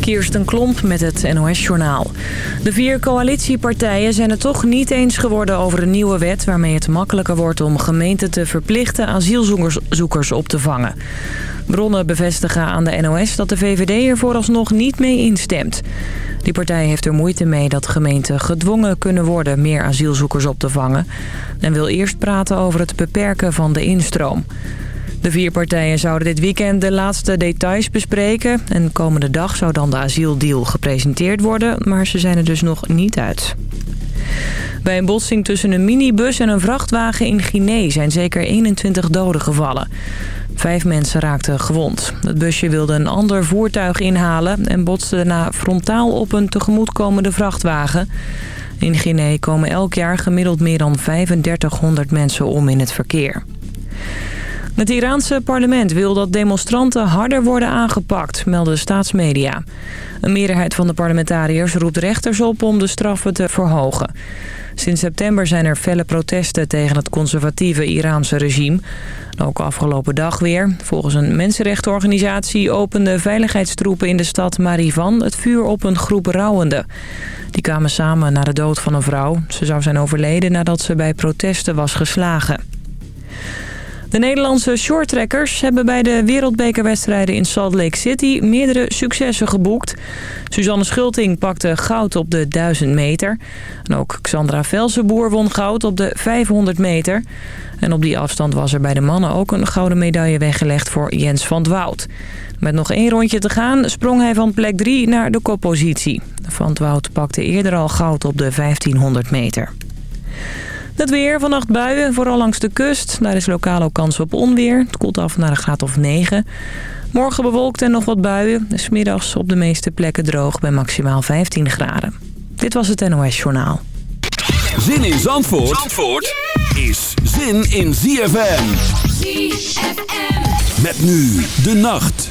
Kirsten Klomp met het NOS-journaal. De vier coalitiepartijen zijn het toch niet eens geworden over een nieuwe wet... waarmee het makkelijker wordt om gemeenten te verplichten asielzoekers op te vangen. Bronnen bevestigen aan de NOS dat de VVD er vooralsnog niet mee instemt. Die partij heeft er moeite mee dat gemeenten gedwongen kunnen worden meer asielzoekers op te vangen... en wil eerst praten over het beperken van de instroom. De vier partijen zouden dit weekend de laatste details bespreken... en komende dag zou dan de asieldeal gepresenteerd worden... maar ze zijn er dus nog niet uit. Bij een botsing tussen een minibus en een vrachtwagen in Guinea zijn zeker 21 doden gevallen. Vijf mensen raakten gewond. Het busje wilde een ander voertuig inhalen en botste daarna frontaal op een tegemoetkomende vrachtwagen. In Guinea komen elk jaar gemiddeld meer dan 3500 mensen om in het verkeer. Het Iraanse parlement wil dat demonstranten harder worden aangepakt, melden staatsmedia. Een meerderheid van de parlementariërs roept rechters op om de straffen te verhogen. Sinds september zijn er felle protesten tegen het conservatieve Iraanse regime. Ook afgelopen dag weer. Volgens een mensenrechtenorganisatie openden veiligheidstroepen in de stad Marivan het vuur op een groep rouwenden. Die kwamen samen na de dood van een vrouw. Ze zou zijn overleden nadat ze bij protesten was geslagen. De Nederlandse shorttrekkers hebben bij de wereldbekerwedstrijden in Salt Lake City meerdere successen geboekt. Suzanne Schulting pakte goud op de 1000 meter. En ook Xandra Velsenboer won goud op de 500 meter. En op die afstand was er bij de mannen ook een gouden medaille weggelegd voor Jens van Wout. Met nog één rondje te gaan sprong hij van plek 3 naar de koppositie. Van Wout pakte eerder al goud op de 1500 meter. Het weer, vannacht buien, vooral langs de kust. Daar is lokaal ook kans op onweer. Het koelt af naar een graad of 9. Morgen bewolkt en nog wat buien. Smiddags op de meeste plekken droog bij maximaal 15 graden. Dit was het NOS Journaal. Zin in Zandvoort, Zandvoort is zin in ZFM. ZFM. Met nu de nacht.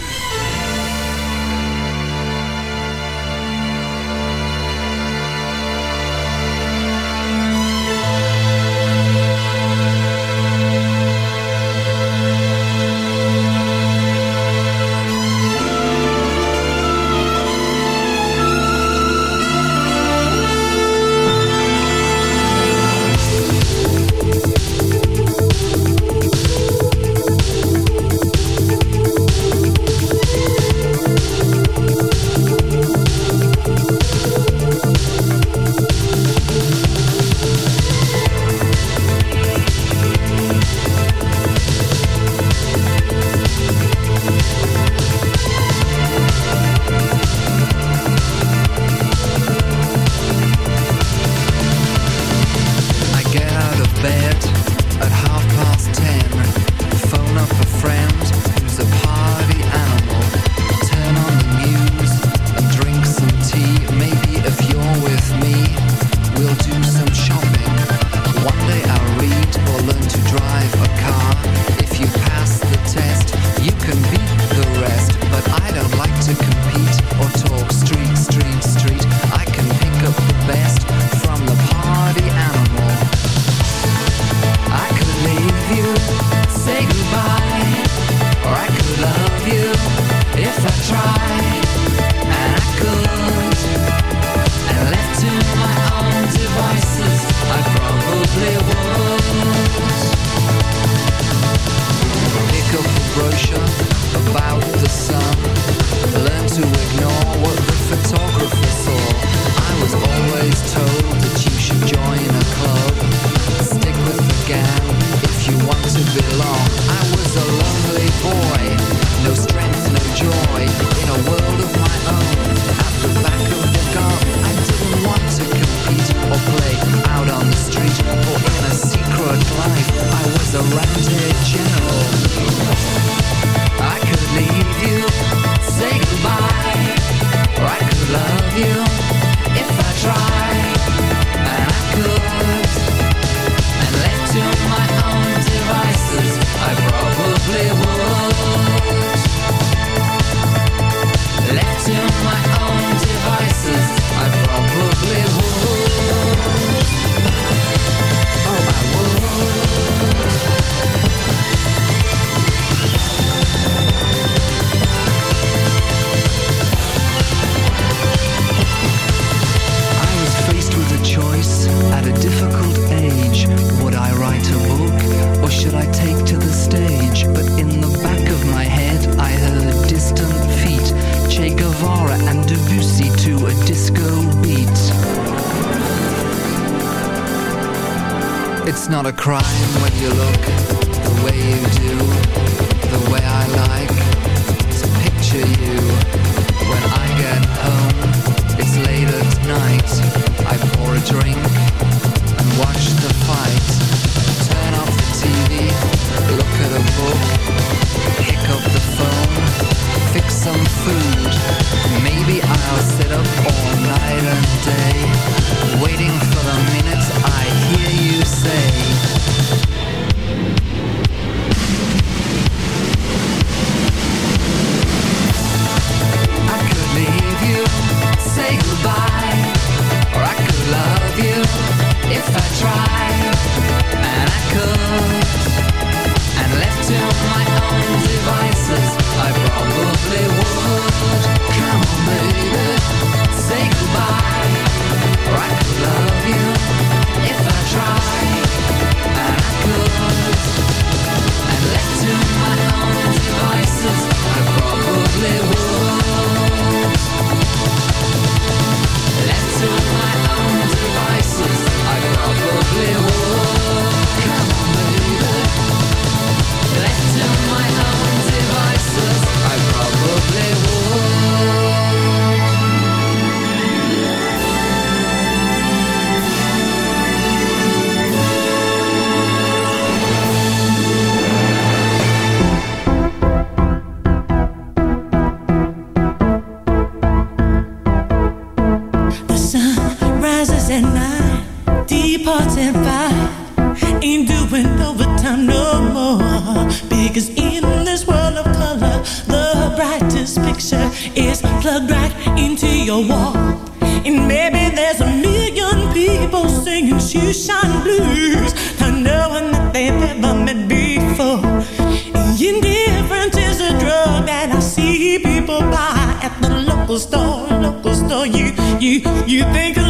Local store, local store. You, you, you think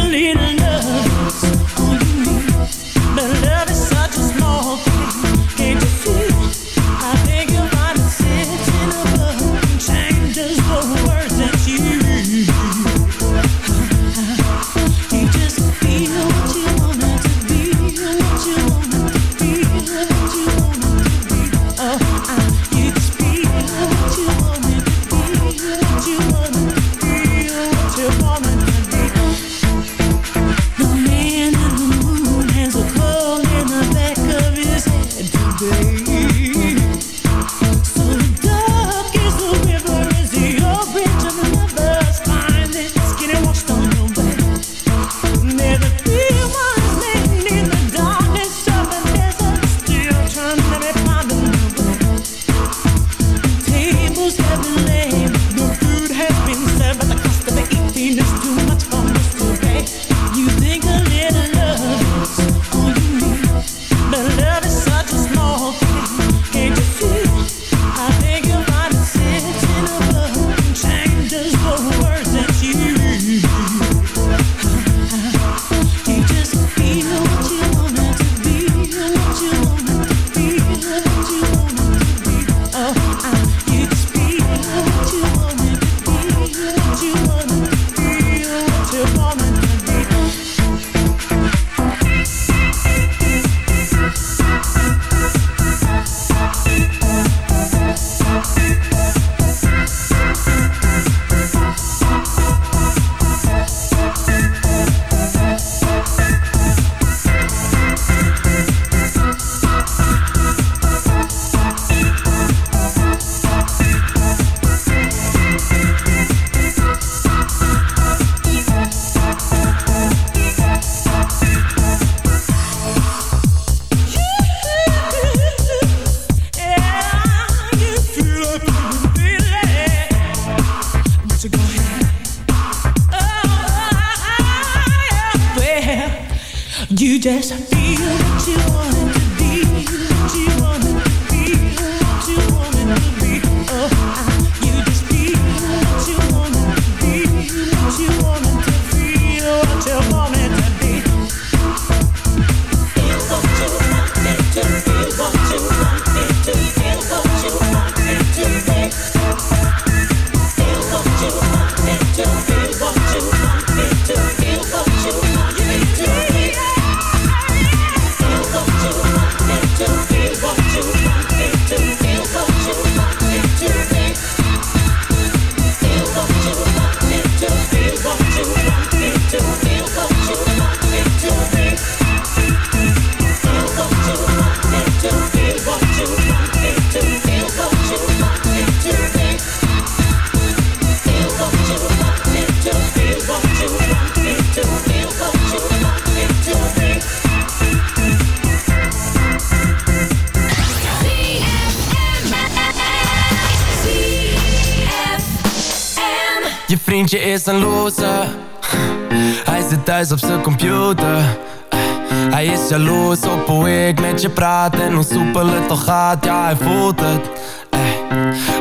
je praat En hoe soepel het toch gaat, ja hij voelt het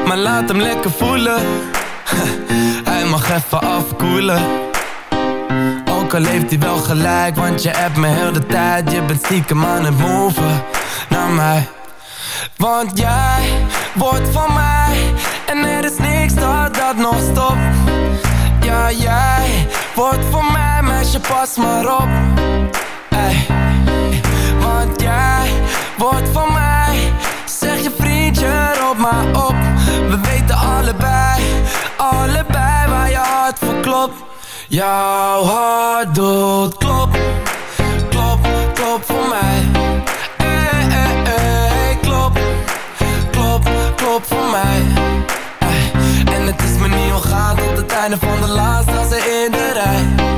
Maar laat hem lekker voelen. Hij mag even afkoelen. Ook al heeft hij wel gelijk Want je hebt me heel de tijd. Je bent stiekem aan het move Naar mij. Want jij wordt van mij En er is niks dat dat nog stopt. Ja, jij wordt van mij Meisje, pas maar op. Ey. Wordt van mij Zeg je vriendje, roep maar op. We weten allebei, allebei waar je hart voor klopt. Jouw hart doet klop, klop, klop voor mij. Ey, ey, ey, klop, klop, klop voor mij. En het is me niet ongaan tot het einde van de laatste als in de rij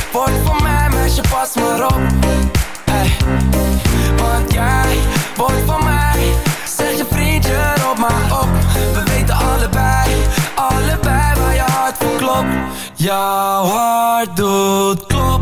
wordt van mij, meisje, pas maar op. Ey. Want jij wordt van mij. Zeg je vriendje, op maar op. We weten allebei, allebei waar je hart voor klopt. Jouw hart doet klop,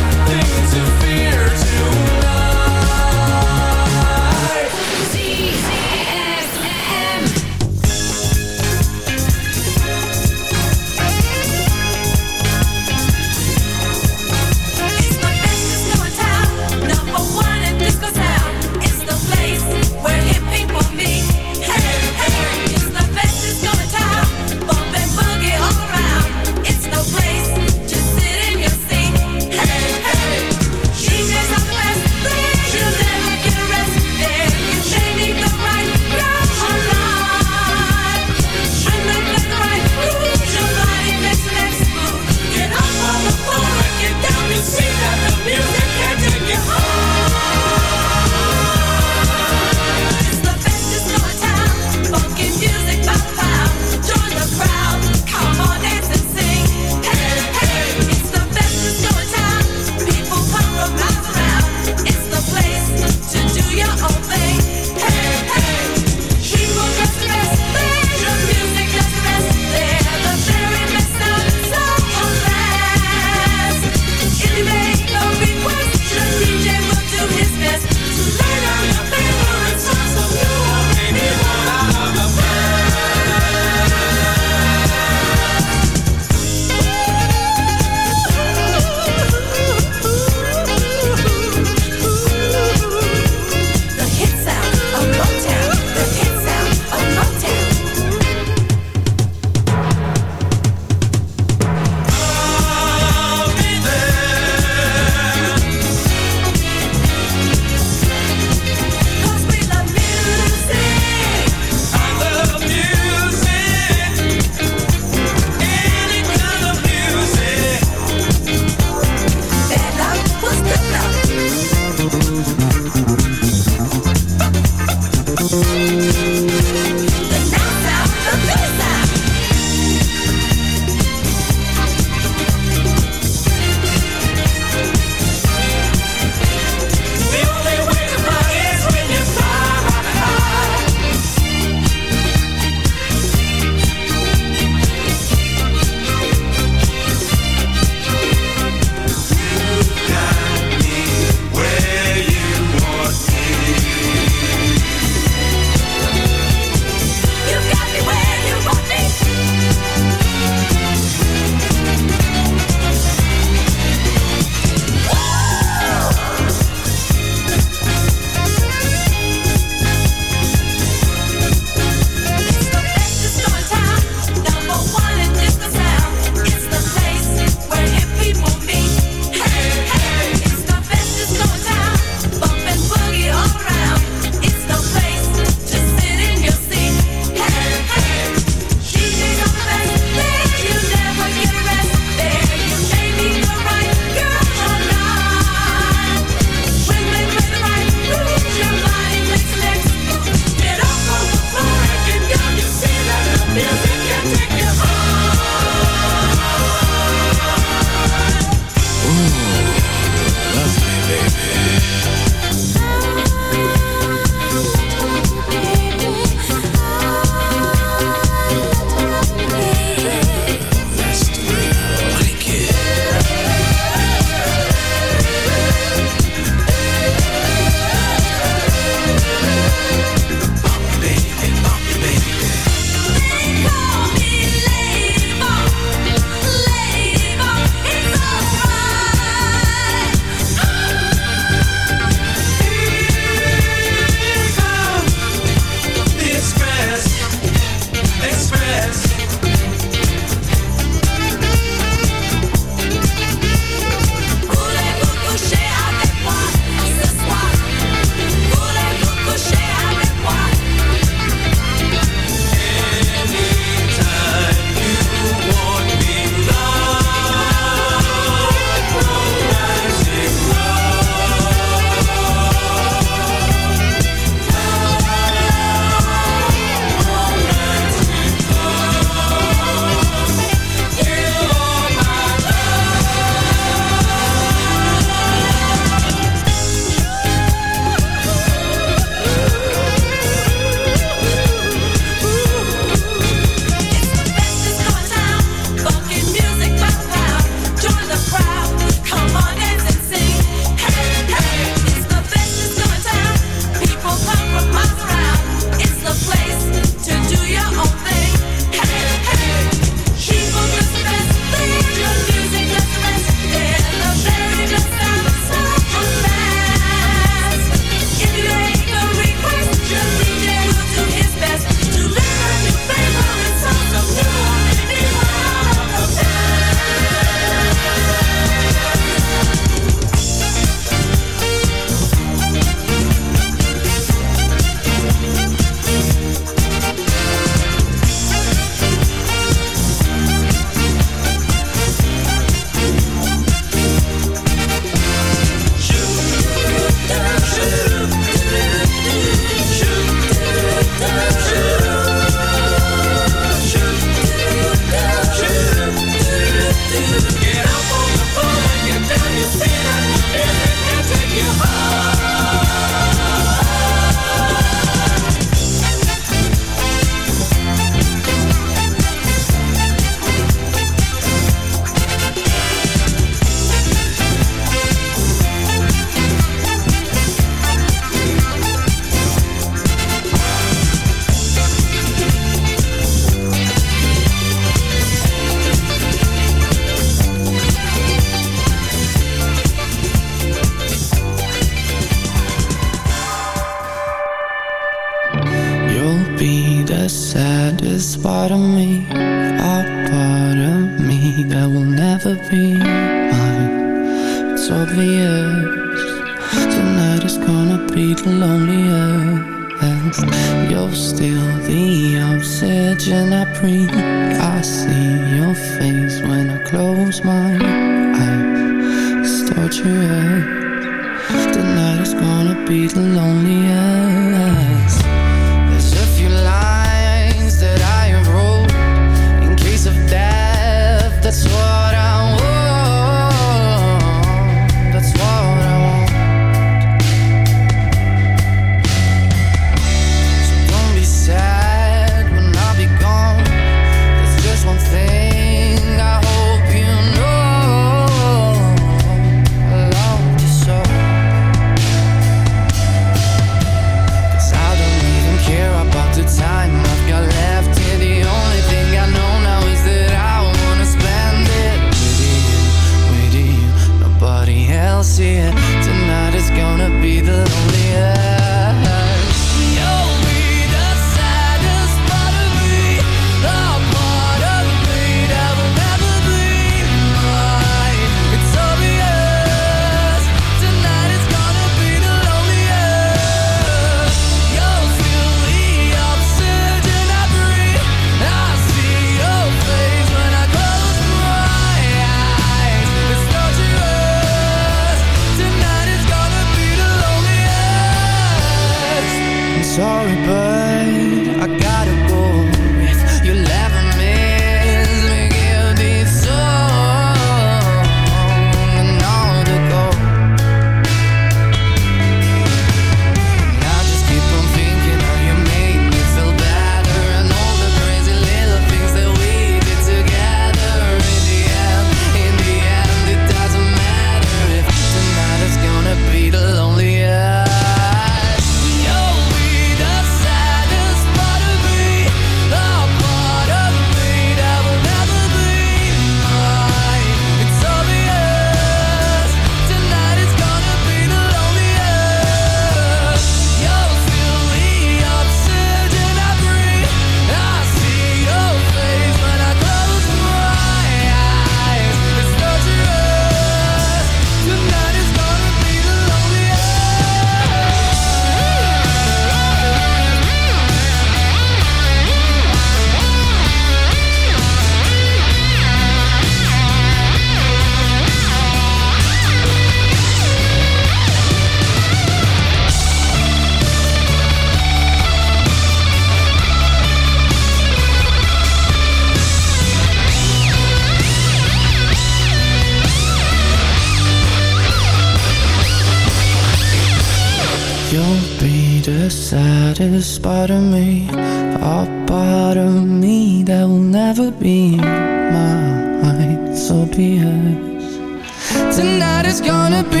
just part of me, a part of me that will never be mine. So be it. Tonight is gonna be.